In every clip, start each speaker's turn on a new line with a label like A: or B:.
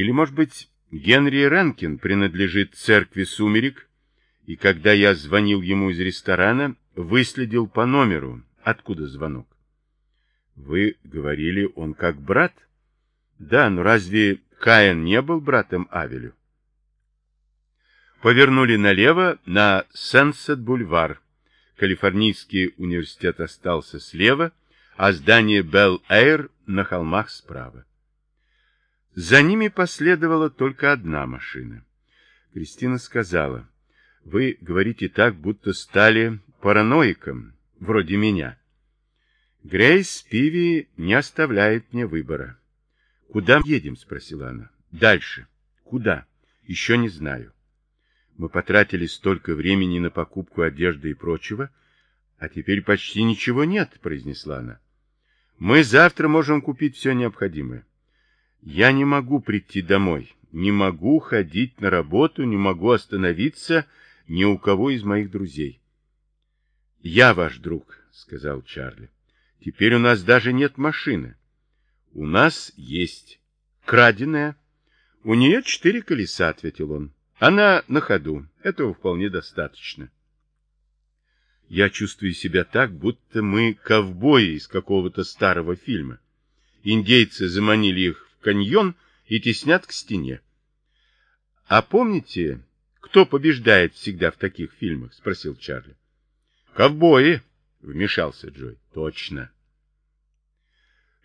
A: Или, может быть, Генри Ренкин принадлежит церкви «Сумерек», и когда я звонил ему из ресторана, выследил по номеру, откуда звонок. Вы говорили, он как брат? Да, но разве Каин не был братом Авелю? Повернули налево на Сенсет-бульвар. Калифорнийский университет остался слева, а здание Белл-Эйр на холмах справа. За ними последовала только одна машина. Кристина сказала, «Вы говорите так, будто стали параноиком, вроде меня. Грейс Пиви не оставляет мне выбора. «Куда едем?» — спросила она. «Дальше. Куда? Еще не знаю. Мы потратили столько времени на покупку одежды и прочего, а теперь почти ничего нет», — произнесла она. «Мы завтра можем купить все необходимое. Я не могу прийти домой, не могу ходить на работу, не могу остановиться ни у кого из моих друзей». «Я ваш друг», — сказал Чарли. Теперь у нас даже нет машины. У нас есть краденая. У нее четыре колеса, ответил он. Она на ходу. Этого вполне достаточно. Я чувствую себя так, будто мы ковбои из какого-то старого фильма. Индейцы заманили их каньон и теснят к стене. А помните, кто побеждает всегда в таких фильмах? Спросил Чарли. Ковбои, вмешался Джой. Точно.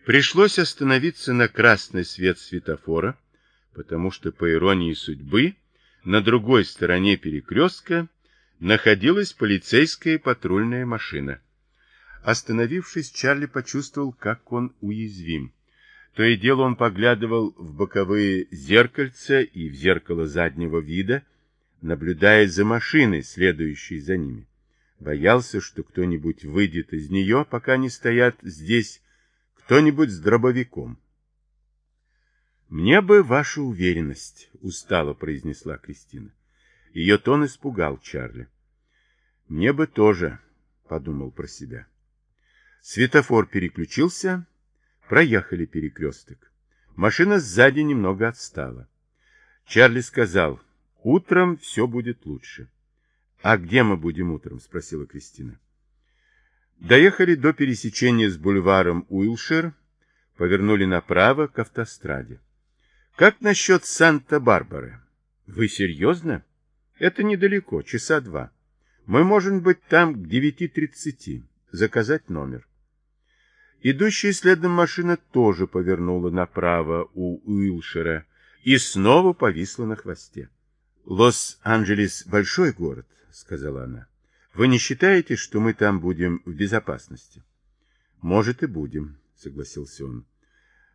A: Пришлось остановиться на красный свет светофора, потому что, по иронии судьбы, на другой стороне перекрестка находилась полицейская патрульная машина. Остановившись, Чарли почувствовал, как он уязвим. То и дело он поглядывал в боковые зеркальца и в зеркало заднего вида, наблюдая за машиной, следующей за ними. Боялся, что кто-нибудь выйдет из нее, пока они стоят здесь, кто-нибудь с дробовиком. «Мне бы ваша уверенность», — устало произнесла Кристина. Ее тон испугал Чарли. «Мне бы тоже», — подумал про себя. Светофор переключился, проехали перекресток. Машина сзади немного отстала. Чарли сказал, «Утром все будет лучше». «А где мы будем утром?» — спросила Кристина. Доехали до пересечения с бульваром Уилшир, повернули направо к автостраде. Как насчет Санта-Барбары? Вы серьезно? Это недалеко, часа два. Мы можем быть там к 9.30, заказать номер. Идущая следом машина тоже повернула направо у Уилшира и снова повисла на хвосте. «Лос-Анджелес — большой город», — сказала она. Вы не считаете, что мы там будем в безопасности? Может и будем, согласился он.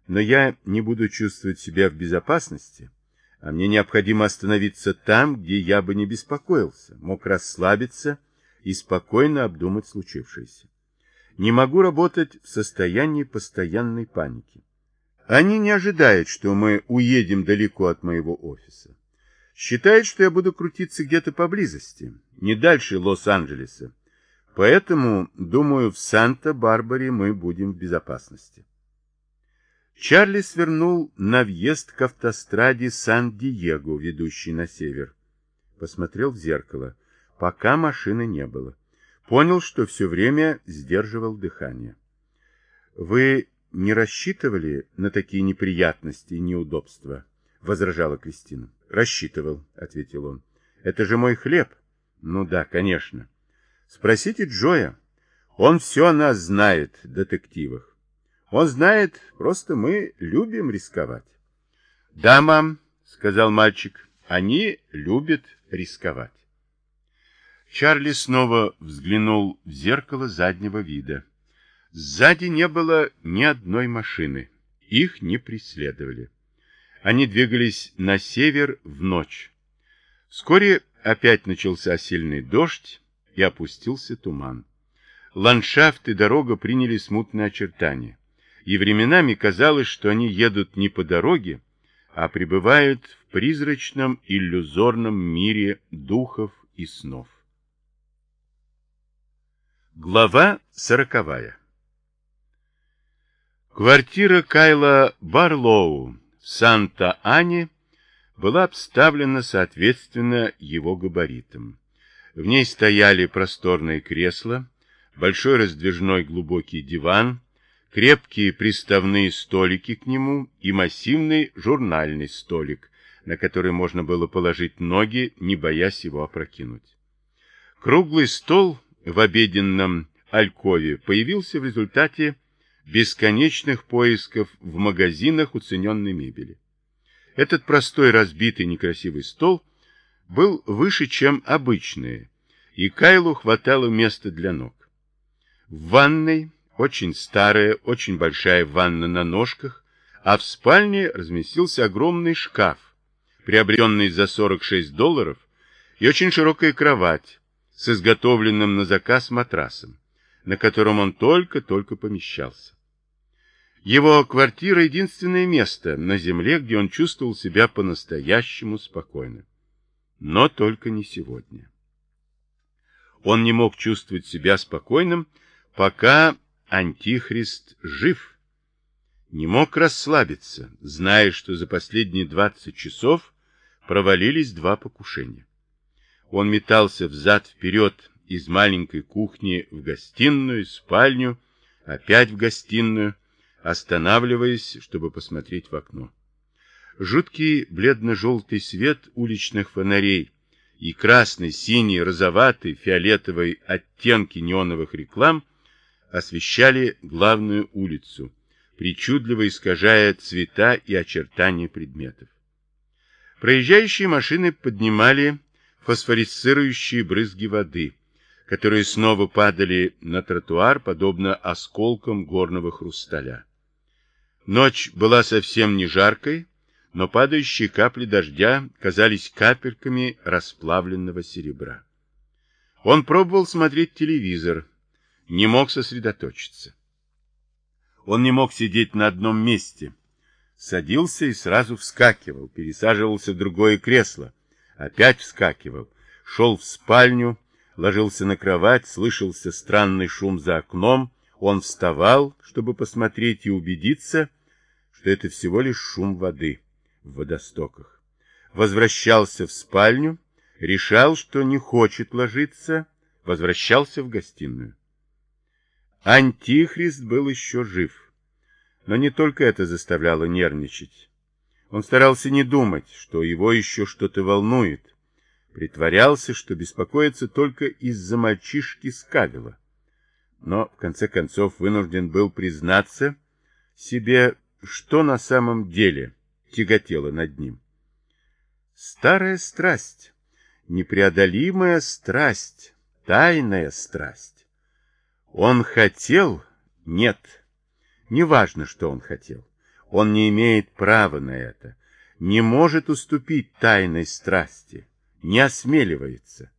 A: Но я не буду чувствовать себя в безопасности, а мне необходимо остановиться там, где я бы не беспокоился, мог расслабиться и спокойно обдумать случившееся. Не могу работать в состоянии постоянной паники. Они не ожидают, что мы уедем далеко от моего офиса. Считает, что я буду крутиться где-то поблизости, не дальше Лос-Анджелеса. Поэтому, думаю, в Санта-Барбаре мы будем в безопасности. Чарли свернул на въезд к автостраде Сан-Диего, ведущей на север. Посмотрел в зеркало. Пока машины не было. Понял, что все время сдерживал дыхание. «Вы не рассчитывали на такие неприятности и неудобства?» — возражала Кристина. «Рассчитывал», — ответил он. «Это же мой хлеб». «Ну да, конечно». «Спросите Джоя. Он все о нас знает, детективах. Он знает, просто мы любим рисковать». «Да, мам», — сказал мальчик, — «они любят рисковать». Чарли снова взглянул в зеркало заднего вида. Сзади не было ни одной машины. Их не преследовали. Они двигались на север в ночь. Вскоре опять начался сильный дождь и опустился туман. Ландшафт и дорога приняли смутные очертания, и временами казалось, что они едут не по дороге, а пребывают в призрачном иллюзорном мире духов и снов. Глава сороковая Квартира Кайла Барлоу Санта-Ане была обставлена соответственно его габаритам. В ней стояли просторные кресла, большой раздвижной глубокий диван, крепкие приставные столики к нему и массивный журнальный столик, на который можно было положить ноги, не боясь его опрокинуть. Круглый стол в обеденном алькове появился в результате бесконечных поисков в магазинах уцененной мебели. Этот простой разбитый некрасивый стол был выше, чем обычные, и Кайлу хватало места для ног. В ванной очень старая, очень большая ванна на ножках, а в спальне разместился огромный шкаф, приобретенный за 46 долларов, и очень широкая кровать с изготовленным на заказ матрасом, на котором он только-только помещался. Его квартира — единственное место на земле, где он чувствовал себя по-настоящему спокойно. Но только не сегодня. Он не мог чувствовать себя спокойным, пока Антихрист жив. Не мог расслабиться, зная, что за последние 20 часов провалились два покушения. Он метался взад-вперед из маленькой кухни в гостиную, спальню, опять в гостиную, останавливаясь, чтобы посмотреть в окно. Жуткий бледно-желтый свет уличных фонарей и красный, синий, розоватый, фиолетовый оттенки неоновых реклам освещали главную улицу, причудливо искажая цвета и очертания предметов. Проезжающие машины поднимали фосфорисцирующие брызги воды, которые снова падали на тротуар, подобно осколкам горного хрусталя. Ночь была совсем не жаркой, но падающие капли дождя казались капельками расплавленного серебра. Он пробовал смотреть телевизор, не мог сосредоточиться. Он не мог сидеть на одном месте. Садился и сразу вскакивал, пересаживался в другое кресло, опять вскакивал, шел в спальню, ложился на кровать, слышался странный шум за окном, он вставал, чтобы посмотреть и убедиться, что это всего лишь шум воды в водостоках. Возвращался в спальню, решал, что не хочет ложиться, возвращался в гостиную. Антихрист был еще жив. Но не только это заставляло нервничать. Он старался не думать, что его еще что-то волнует. Притворялся, что беспокоится только из-за мальчишки Скавила. Но, в конце концов, вынужден был признаться себе, что на самом деле тяготело над ним. Старая страсть, непреодолимая страсть, тайная страсть. Он хотел? Нет. Неважно, что он хотел. Он не имеет права на это, не может уступить тайной страсти, не осмеливается.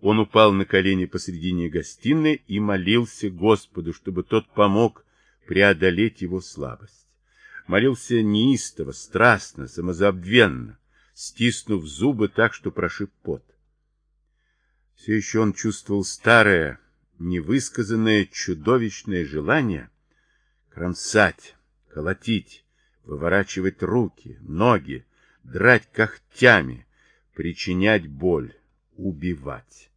A: Он упал на колени посредине гостиной и молился Господу, чтобы тот помог преодолеть его слабость. Молился неистово, страстно, самозабвенно, стиснув зубы так, что прошиб пот. Все еще он чувствовал старое, невысказанное чудовищное желание кромсать, колотить, выворачивать руки, ноги, драть когтями, причинять боль, убивать.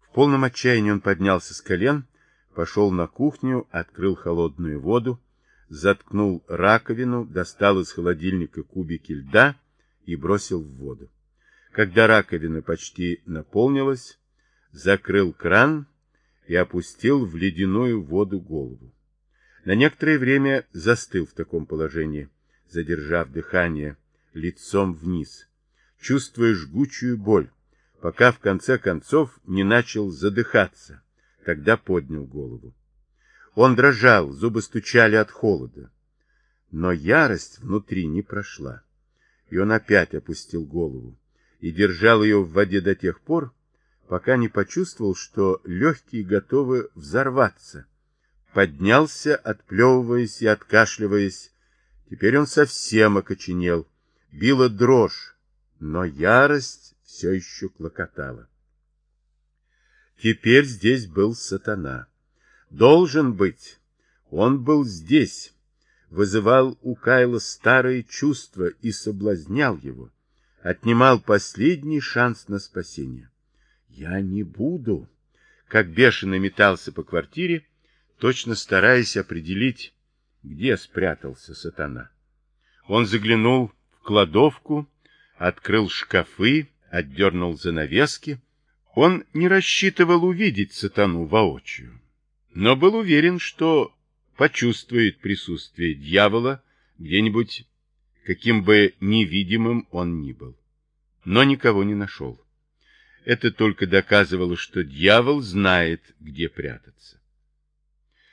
A: В полном отчаянии он поднялся с колен пошел на кухню, открыл холодную воду, заткнул раковину, достал из холодильника кубики льда и бросил в воду. Когда раковина почти наполнилась, закрыл кран и опустил в ледяную воду голову. На некоторое время застыл в таком положении, задержав дыхание, лицом вниз, чувствуя жгучую боль, пока в конце концов не начал задыхаться Тогда поднял голову. Он дрожал, зубы стучали от холода. Но ярость внутри не прошла. И он опять опустил голову и держал ее в воде до тех пор, пока не почувствовал, что легкие готовы взорваться. Поднялся, отплевываясь и откашливаясь. Теперь он совсем окоченел. Била дрожь, но ярость все еще клокотала. Теперь здесь был сатана. Должен быть. Он был здесь, вызывал у Кайла старые чувства и соблазнял его, отнимал последний шанс на спасение. «Я не буду!» Как бешено метался по квартире, точно стараясь определить, где спрятался сатана. Он заглянул в кладовку, открыл шкафы, отдернул занавески. Он не рассчитывал увидеть сатану воочию, но был уверен, что почувствует присутствие дьявола где-нибудь, каким бы невидимым он ни был. Но никого не нашел. Это только доказывало, что дьявол знает, где прятаться.